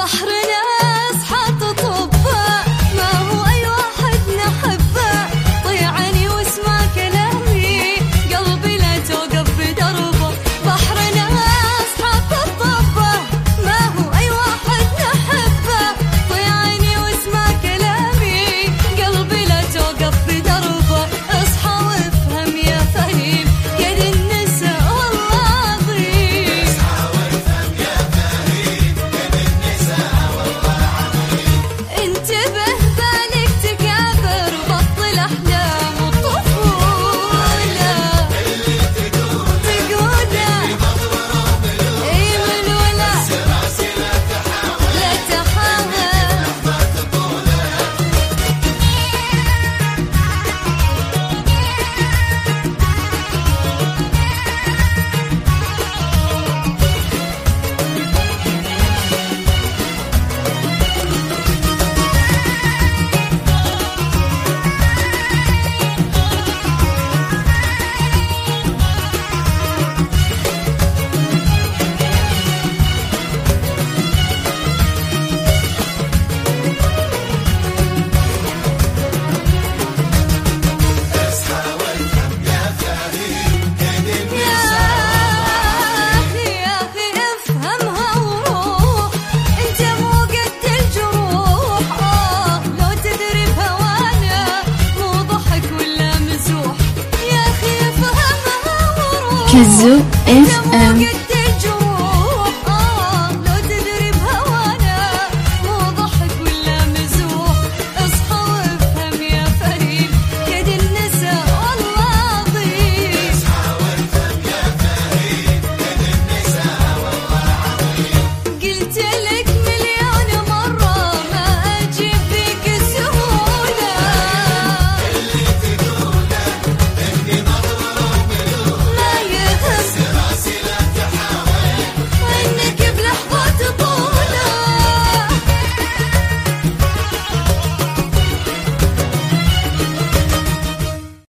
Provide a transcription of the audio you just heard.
بحرنا Kızıl FM